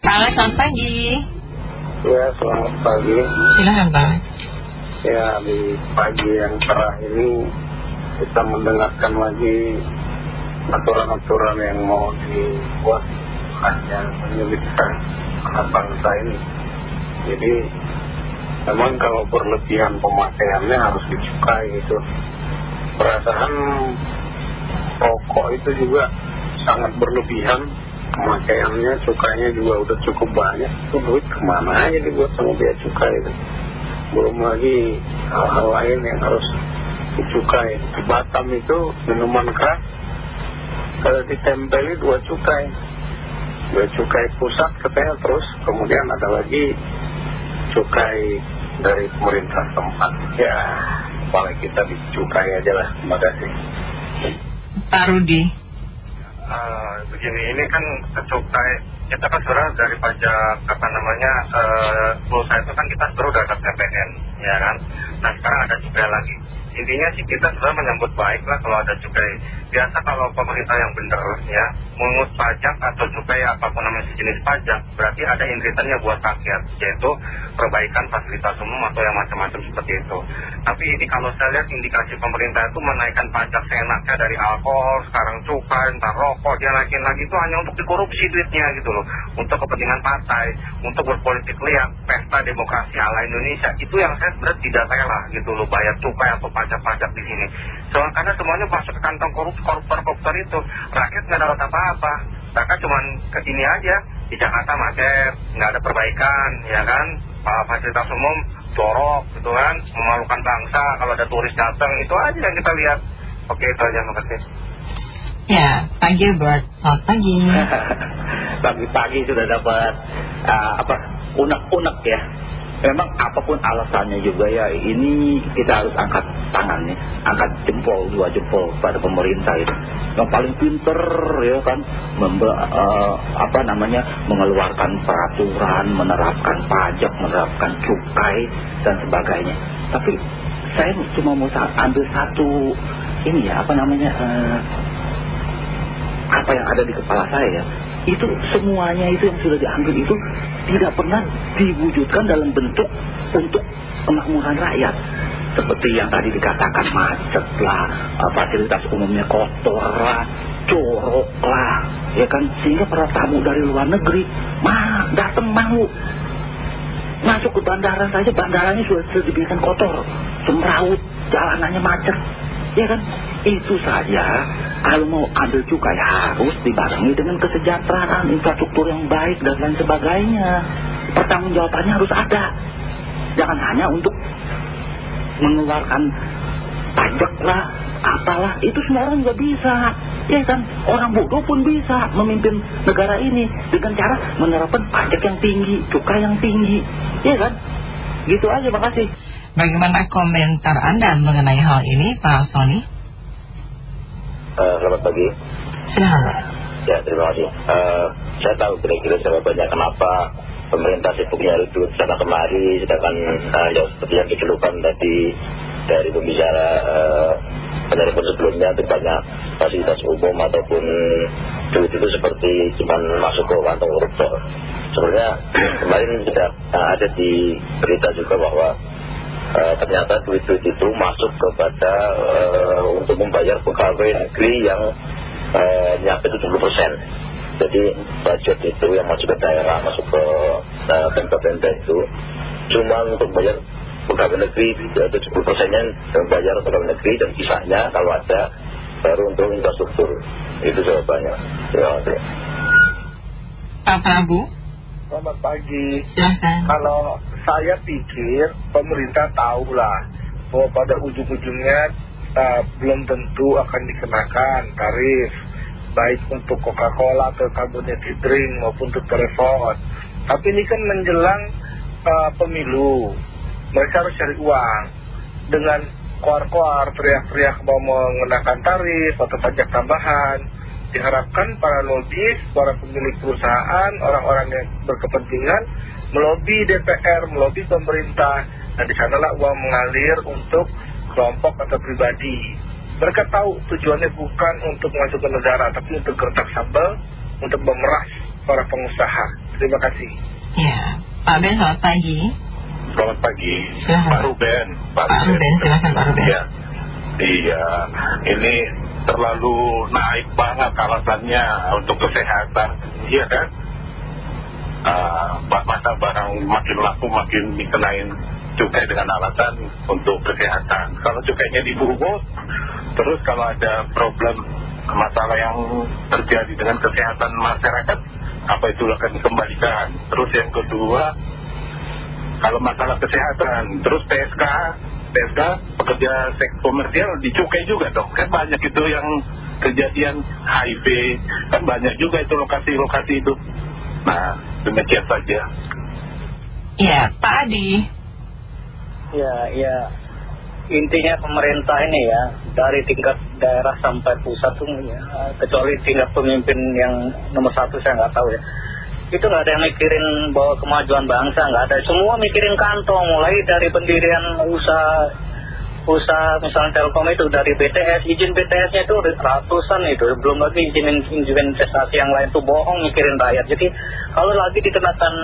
Pak selamat pagi. Ya, selamat pagi. Silahkan Pak. Ya, di pagi yang cerah ini kita mendengarkan lagi aturan-aturan yang mau dibuat hanya menyulitkan anak bangsa ini. Jadi, memang kalau berlebihan pemakaiannya harus dicukai gitu. Perasaan rokok itu juga sangat berlebihan pemakaiannya, cukainya juga udah cukup banyak. Itu duit ke mana aja dibuat sama biaya cukai itu. Belum lagi hal-hal lain yang harus dicukai. Di Batam itu minuman keras, kalau ditempeli dua cukai. Dua cukai pusat katanya terus, kemudian ada lagi cukai dari pemerintah tempat. Ya, paling kita dicukai aja lah. Terima kasih. Pak Rudi. Uh, begini, ini kan cukai kita kan sebenarnya dari pajak apa namanya uh, pulsa itu kan kita udah dapat PPN, ya kan? Nah sekarang ada cukai lagi. Intinya sih kita sebenarnya menyambut baik lah kalau ada cukai. Biasa kalau pemerintah yang benar ya mengut pajak atau cukai apa pun namanya sejenis pajak berarti ada inritannya buat rakyat yaitu perbaikan fasilitas umum atau yang macam-macam seperti itu. Tapi ini kalau saya lihat indikasi pemerintah itu menaikkan pajak seenaknya dari alkohol, sekarang cukai, entar rokok dia naikin lagi itu hanya untuk dikorupsi duitnya gitu loh. Untuk kepentingan partai, untuk berpolitik lihat pesta demokrasi ala Indonesia itu yang saya sebenarnya tidak rela gitu loh bayar cukai atau pajak-pajak di sini. Soalnya karena semuanya masuk ke kantong koruptor-koruptor itu rakyat nggak dapat apa-apa. Mereka cuma ke sini aja di Jakarta macet nggak ada perbaikan ya kan? Fasilitas umum jorok gitu kan? Memalukan bangsa kalau ada turis datang itu aja yang kita lihat. Oke itu aja terima kasih. Ya pagi buat selamat pagi. Pagi-pagi sudah dapat uh, apa unek-unek ya memang apa pun alasannya juga ya ini kita harus angkat tangan nih angkat jempol dua jempol pada pemerintah itu. Yang paling pinter ya kan membe, uh, apa namanya mengeluarkan peraturan menerapkan pajak menerapkan cukai dan sebagainya. Tapi saya cuma mau ambil satu ini ya apa namanya uh, apa yang ada di kepala saya ya itu semuanya itu yang sudah diambil itu tidak pernah diwujudkan dalam bentuk untuk kemakmuran rakyat. Seperti yang tadi dikatakan macet lah fasilitas umumnya kotor lah corok lah ya kan? Sehingga para tamu dari luar negeri mah datang mau masuk ke bandara saja bandaranya sudah sedemikian kotor semrawut jalanannya macet ya kan itu saja. Kalau mau ambil cukai harus dibarengi dengan kesejahteraan infrastruktur yang baik dan lain sebagainya. Pertanggungjawabannya harus ada. Jangan hanya untuk mengeluarkan pajak lah apalah. Itu semua orang juga bisa. Ya kan? Orang bodoh pun bisa memimpin negara ini dengan cara menerapkan pajak yang tinggi cukai yang tinggi. Ya kan? Gitu aja makasih. Bagaimana komentar Anda mengenai hal ini, Pak Sony? Uh, selamat pagi. Silahkan. Ya, terima kasih. Uh, saya tahu kira-kira sebabnya kenapa pemerintah sibuk nyari duit sana kemari, sedangkan uh, ya, seperti yang dikeluhkan tadi dari pembicara uh, penyelesaian sebelumnya itu banyak fasilitas umum ataupun duit itu seperti cuma masuk ke kantong koruptor. Sebenarnya kemarin sudah uh, ada di berita juga bahwa uh, ternyata duit-duit itu masuk kepada uh, untuk membayar pegawai negeri yang uh, nyampe 70 persen. Jadi budget itu yang masuk ke daerah, masuk ke pemda-pemda uh, itu cuma untuk bayar pegawai negeri 70 persennya bayar pegawai negeri dan sisanya kalau ada baru untuk infrastruktur. Itu jawabannya. Terima kasih. Pak Prabu. Selamat pagi. Silahkan. Kalau saya pikir pemerintah tahulah bahwa pada ujung-ujungnya uh, belum tentu akan dikenakan tarif baik untuk Coca-Cola atau carbonated drink maupun untuk telepon. Tapi ini kan menjelang uh, pemilu, mereka harus cari uang dengan kuar-kuar teriak-teriak mau mengenakan tarif atau pajak tambahan. Diharapkan para lobis, para pemilik perusahaan, orang-orang yang berkepentingan melobi DPR, melobi pemerintah, dan di sanalah uang mengalir untuk kelompok atau pribadi. Mereka tahu tujuannya bukan untuk masuk ke negara, tapi untuk gertak sambal untuk memeras para pengusaha. Terima kasih. Ya, Pak Ben selamat pagi. Selamat pagi, Silahkan. Pak Ruben. Pak Ruben, silahkan Pak Ruben. Iya, iya. Ini terlalu naik banget alasannya untuk kesehatan, iya kan? Uh, masa barang makin laku makin dikenain cukai dengan alasan untuk kesehatan. Kalau cukainya dibungkus, terus kalau ada problem masalah yang terjadi dengan kesehatan masyarakat, apa itu akan dikembalikan. Terus yang kedua, kalau masalah kesehatan, terus PSK, PSK pekerja seks komersial dicukai juga dong. Kan banyak itu yang kejadian HIV, kan banyak juga itu lokasi-lokasi itu. Nah, demikian saja. Ya, Pak Adi. Ya, ya. Intinya pemerintah ini ya, dari tingkat daerah sampai pusat tuh ya, kecuali tingkat pemimpin yang nomor satu saya nggak tahu ya. Itu nggak ada yang mikirin bahwa kemajuan bangsa, nggak ada. Semua mikirin kantong, mulai dari pendirian usaha usaha misalnya Telkom itu dari BTS, izin BTS-nya itu ratusan itu, belum lagi izin izin investasi yang lain tuh bohong mikirin rakyat. Jadi kalau lagi dikenakan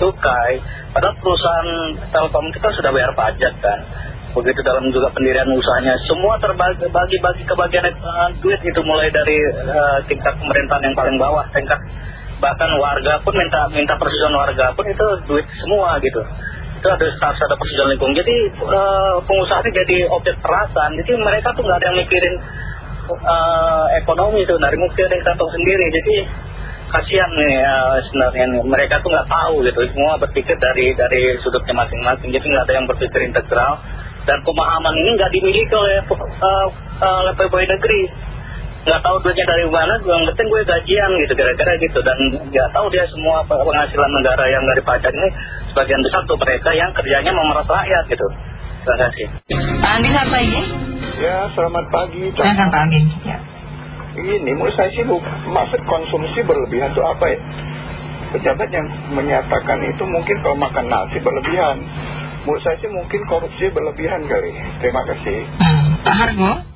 cukai, padahal perusahaan Telkom itu kan sudah bayar pajak kan. Begitu dalam juga pendirian usahanya, semua terbagi bagi kebagian uh, duit itu mulai dari uh, tingkat pemerintahan yang paling bawah, tingkat bahkan warga pun minta minta persetujuan warga pun itu duit semua gitu itu ada harus ada persetujuan lingkungan. Jadi uh, pengusaha ini jadi objek perasaan. Jadi mereka tuh nggak ada yang mikirin uh, ekonomi itu dari mungkin ada yang kantong sendiri. Jadi kasihan nih uh, sebenarnya mereka tuh nggak tahu gitu. Semua berpikir dari dari sudutnya masing-masing. Jadi nggak ada yang berpikir integral. Dan pemahaman ini nggak dimiliki oleh uh, uh, negeri nggak tahu duitnya dari mana, yang penting gue gajian gitu kira-kira gitu dan nggak tahu dia semua penghasilan negara yang dari pajak ini sebagian besar tuh mereka yang kerjanya memeras rakyat gitu. Terima kasih. Pak Andi selamat pagi. Ya, selamat pagi. Silahkan Pak Andi. Ya. Ini menurut saya sih bu- maksud konsumsi berlebihan itu apa ya? Pejabat yang menyatakan itu mungkin kalau makan nasi berlebihan. Menurut saya sih mungkin korupsi berlebihan kali. Terima kasih. Hmm. Pak Hargo.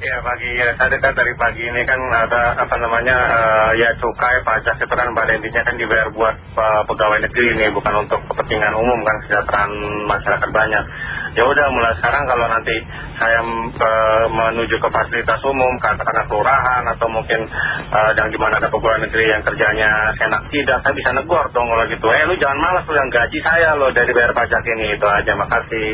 Ya pagi ya, tadi kan dari pagi ini kan ada apa namanya eh, ya cukai pajak itu kan pada intinya kan dibayar buat eh, pegawai negeri ini bukan untuk kepentingan umum kan kesejahteraan masyarakat banyak. Ya udah mulai sekarang kalau nanti saya eh, menuju ke fasilitas umum katakanlah kelurahan atau mungkin yang di mana ada pegawai negeri yang kerjanya enak tidak, saya bisa negor dong kalau gitu. Eh lu jangan malas lu yang gaji saya lo dari bayar pajak ini itu aja. Makasih.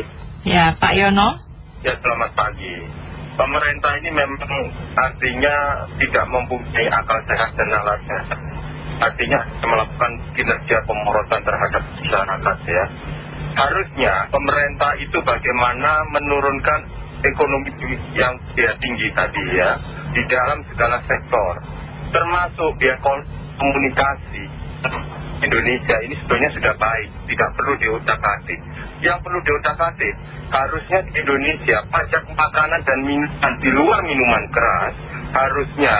Ya, Pak Yono. Ya selamat pagi. Pemerintah ini memang artinya tidak mempunyai akal sehat dan sehat. Artinya melakukan kinerja pemorotan terhadap masyarakat ya. Harusnya pemerintah itu bagaimana menurunkan ekonomi yang dia tinggi tadi ya di dalam segala sektor. Termasuk ya komunikasi. Indonesia ini sebetulnya sudah baik, tidak perlu diutak-atik. Yang perlu diutak-atik, harusnya di Indonesia pajak makanan dan minuman di luar minuman keras, harusnya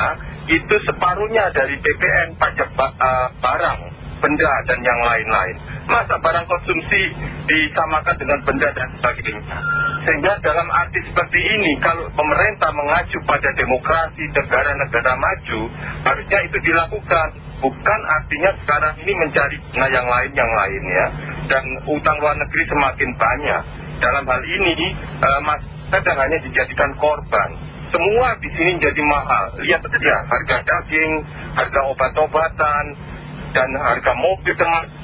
itu separuhnya dari BPN pajak ba- eh, barang, benda dan yang lain-lain. Masa barang konsumsi disamakan dengan benda dan sebagainya. Sehingga dalam arti seperti ini, kalau pemerintah mengacu pada demokrasi negara-negara maju, harusnya itu dilakukan. Bukan artinya sekarang ini mencari yang lain yang lain ya. Dan utang luar negeri semakin banyak. Dalam hal ini, eh, masyarakat hanya dijadikan korban. Semua di sini jadi mahal. Lihat saja harga daging, harga obat-obatan, dan harga mobil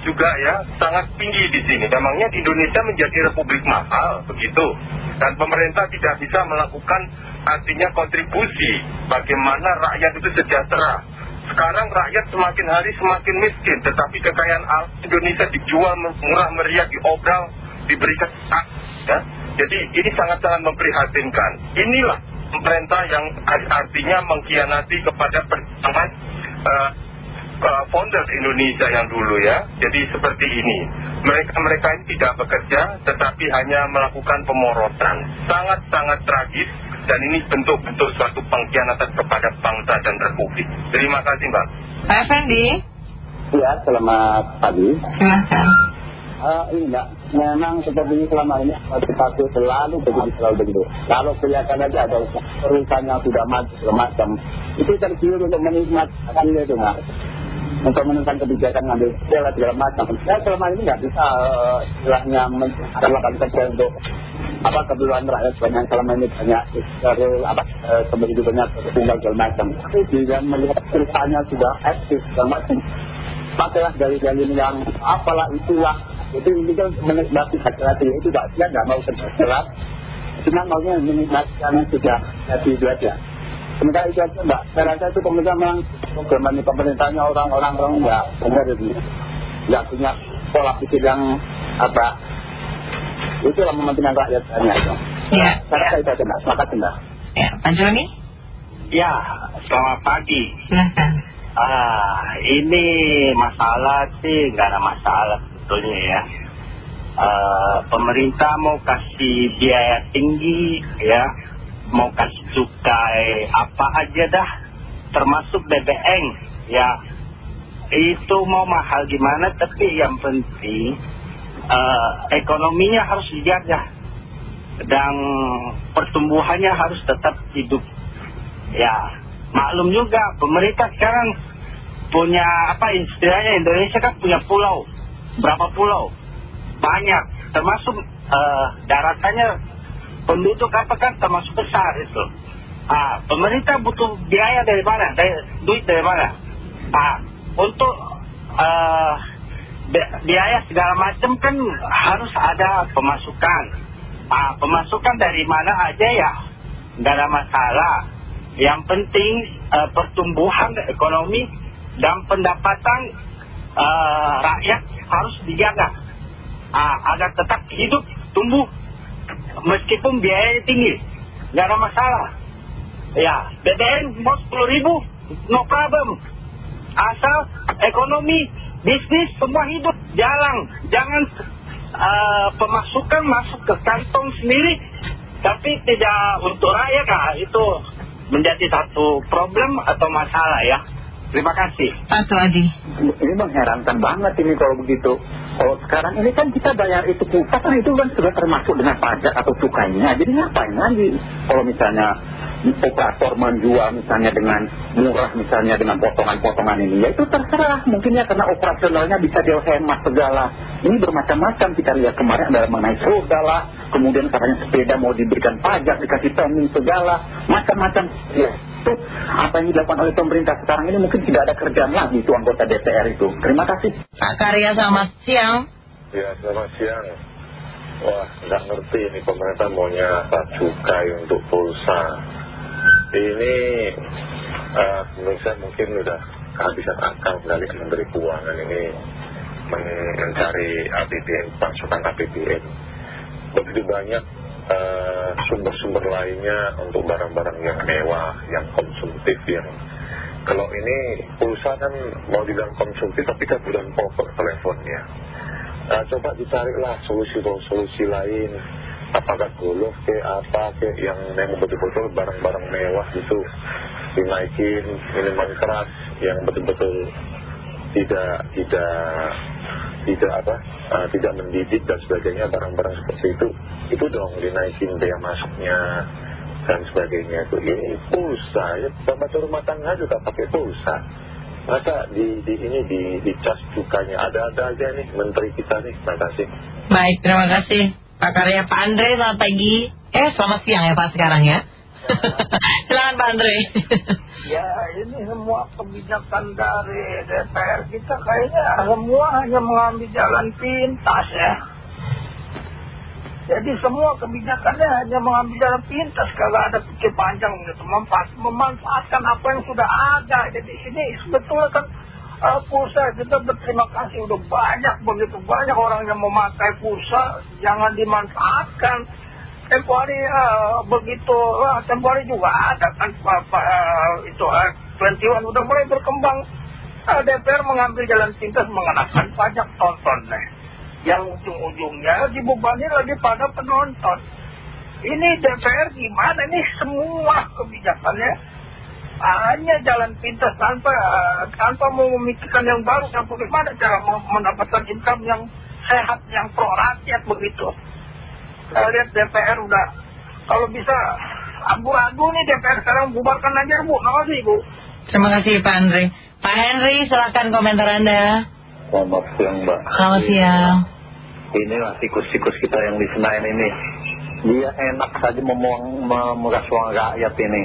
juga ya sangat tinggi di sini. Memangnya Indonesia menjadi republik mahal begitu. Dan pemerintah tidak bisa melakukan artinya kontribusi bagaimana rakyat itu sejahtera. Sekarang rakyat semakin hari semakin miskin, tetapi kekayaan Indonesia dijual murah meriah, diobral, diberikan. Ya. Jadi ini sangat-sangat memprihatinkan. Inilah pemerintah yang artinya mengkhianati kepada perjuangan eh, uh, founder Indonesia yang dulu ya. Jadi seperti ini. Mereka-mereka ini tidak bekerja tetapi hanya melakukan pemorotan. Sangat-sangat tragis dan ini bentuk-bentuk suatu pengkhianatan kepada bangsa dan republik. Terima kasih Mbak. Pak Effendi. Ya, selamat pagi. Silahkan. Uh, ini enggak, memang seperti ini selama ini dipakai selalu begitu selalu begitu. Kalau kelihatan aja ada perusahaan yang sudah maju segala macam, itu tergiur untuk menikmati hasilnya itu enggak. untuk menentukan kebijakan ngambil segala segala macam. Ya selama ini nggak bisa uh, istilahnya melakukan kerja untuk apa kebutuhan rakyat banyak? Selama ini banyak dari apa uh, kembali banyak tinggal segala macam. Tapi dia melihat ceritanya sudah aktif segala macam. Pakailah dari-dari yang apalah itulah. Itu ini kan menikmati hati-hati. Itu tidak dia nggak mau kerja keras cuma maunya menikmati yang sudah jadi itu aja. Sementara itu aja mbak. Saya rasa itu pemerintah memang program pemerintahnya orang-orang orang nggak benar itu nggak punya pola pikir yang apa itu yang mementingkan rakyat banyak itu ya. Saya rasa itu aja mbak terima kasih mbak ya Pak Joni? Ya selamat pagi. Silahkan. Ah ini masalah sih nggak ada masalah sebetulnya ya. Uh, pemerintah mau kasih biaya tinggi ya. Mau kasih cukai apa aja dah termasuk BBM ya. Itu mau mahal gimana tapi yang penting uh, ekonominya harus dijaga. Dan pertumbuhannya harus tetap hidup. Ya maklum juga pemerintah sekarang punya apa istilahnya Indonesia kan punya pulau. Berapa pulau? Banyak. Termasuk uh, daratannya penduduk apa kan termasuk besar itu. Ah, pemerintah butuh biaya dari mana? Dari, duit dari mana? Ah, untuk uh, biaya segala macam kan harus ada pemasukan. Ah, pemasukan dari mana aja ya? Nggak ada masalah. Yang penting uh, pertumbuhan ekonomi dan pendapatan uh, rakyat harus dijaga. Ah, agar tetap hidup tumbuh. Meskipun biayanya tinggi. Nggak ada masalah. Ya BBM mau 10 ribu no problem. Asal ekonomi bisnis semua hidup jalan. Jangan uh, pemasukan masuk ke kantong sendiri. Tapi tidak untuk rakyat nah, itu menjadi satu problem atau masalah ya Terima kasih. Pak Suadi. Ini mengherankan banget ini kalau begitu. Kalau sekarang ini kan kita bayar itu pusat kan itu kan sudah termasuk dengan pajak atau cukainya. Jadi ngapain lagi kalau misalnya operator menjual misalnya dengan murah misalnya dengan potongan-potongan ini. Ya itu terserah. Mungkin ya karena operasionalnya bisa dia hemat segala. Ini bermacam-macam kita lihat kemarin ada mengenai segala. Kemudian katanya sepeda mau diberikan pajak, dikasih pending segala. Macam-macam. Ya itu apa yang dilakukan oleh pemerintah sekarang ini mungkin tidak ada kerjaan lagi itu anggota DPR itu. Terima kasih. Pak Karya selamat siang. Ya selamat siang. Wah nggak ngerti ini pemerintah maunya apa cukai untuk pulsa. Ini uh, menurut saya mungkin udah kehabisan akal kali Menteri Keuangan ini mencari APBN, pasukan APBN. Begitu banyak Eh, sumber-sumber uh, lainnya untuk barang-barang yang mewah, yang konsumtif, yang kalau ini pulsa kan mau dibilang konsumtif tapi kan bukan pokok teleponnya. Uh, coba dicarilah solusi-solusi lain, apakah golf ke apa ke yang memang betul-betul barang-barang mewah itu dinaikin minuman keras yang betul-betul tidak tidak tidak apa uh, tidak mendidik dan sebagainya barang-barang seperti itu. Itu dong dinaikin biaya masuknya dan sebagainya. Itu ini pulsa. Ya bapak rumah tangga juga pakai pulsa. Masa di, di ini di, di cas cukanya ada-ada aja nih menteri kita nih. Terima kasih. Baik terima kasih. Pak Karya Pak Andre selamat pagi. Eh selamat siang ya Pak sekarang ya. Silakan Pak Andre. ya ini semua kebijakan dari DPR kita kayaknya semua hanya mengambil jalan pintas ya. Jadi semua kebijakannya hanya mengambil jalan pintas. Kalau ada pikir panjang gitu. Memanfaat, memanfaatkan apa yang sudah ada. Jadi ini sebetulnya kan uh, pulsa kita berterima kasih. Udah banyak begitu banyak orang yang memakai pulsa. Jangan dimanfaatkan. Tempo hari uh, begitu uh, juga ada kan uh, itu uh, 21 udah mulai berkembang. Uh, DPR mengambil jalan pintas mengenakan pajak tonton yang ujung-ujungnya dibebani lagi pada penonton ini DPR gimana nih semua kebijakannya hanya jalan pintas tanpa tanpa mau memikirkan yang baru dan bagaimana cara mendapatkan income yang sehat yang pro rakyat begitu saya lihat DPR udah kalau bisa ragu-ragu nih DPR sekarang bubarkan aja Bu. Makasih Bu. Terima kasih Pak Andre. Pak Henry, silahkan komentar Anda. Selamat siang Mbak. Selamat siang. Inilah tikus-tikus kita yang di Senayan ini. Dia enak saja memuang, memeras uang rakyat ini.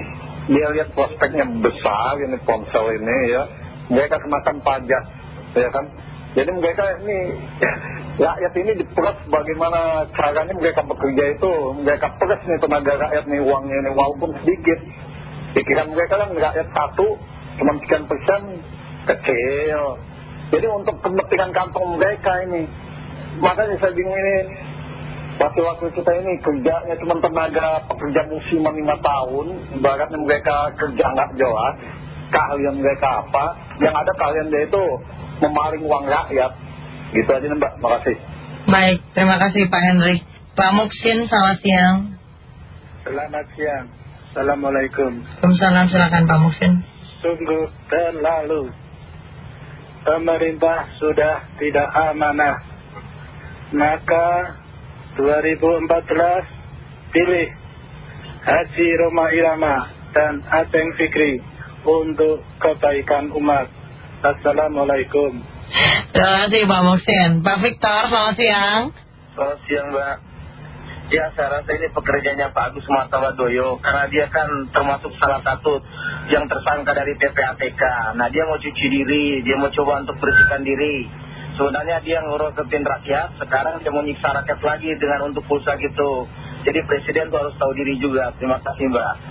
Dia lihat prospeknya besar ini ponsel ini ya. Mereka kenakan pajak ya kan. Jadi mereka ini rakyat ini diperas bagaimana caranya mereka bekerja itu. Mereka peras nih tenaga rakyat nih uangnya ini walaupun sedikit. Pikiran mereka kan rakyat satu cuma sekian persen kecil. Jadi untuk kepentingan kantong mereka ini. Makanya saya bingung ini wakil-wakil kita ini kerjanya cuma tenaga pekerja musiman lima tahun. Ibaratnya mereka kerja nggak jelas. Keahlian mereka apa. Yang ada kalian dia itu memaling uang rakyat. Gitu aja mbak, makasih. Baik, terima kasih Pak Henry. Pak Muksin, selamat siang. Selamat siang. Assalamualaikum. Waalaikumsalam, silakan Pak Muksin. Sungguh terlalu. Pemerintah sudah tidak amanah. Maka 2014 pilih Haji Roma Irama dan Aceng Fikri untuk kebaikan umat. Assalamualaikum. Terima kasih Pak Muksin. Pak Victor, selamat siang. Selamat siang Mbak. Ya saya rasa ini pekerjaannya Pak Agus Martawadoyo Karena dia kan termasuk salah satu yang tersangka dari PPATK Nah dia mau cuci diri, dia mau coba untuk bersihkan diri Sebenarnya dia ngurusin rakyat, sekarang dia mau nyiksa rakyat lagi dengan untuk pulsa gitu. Jadi presiden tuh harus tahu diri juga. Terima kasih Mbak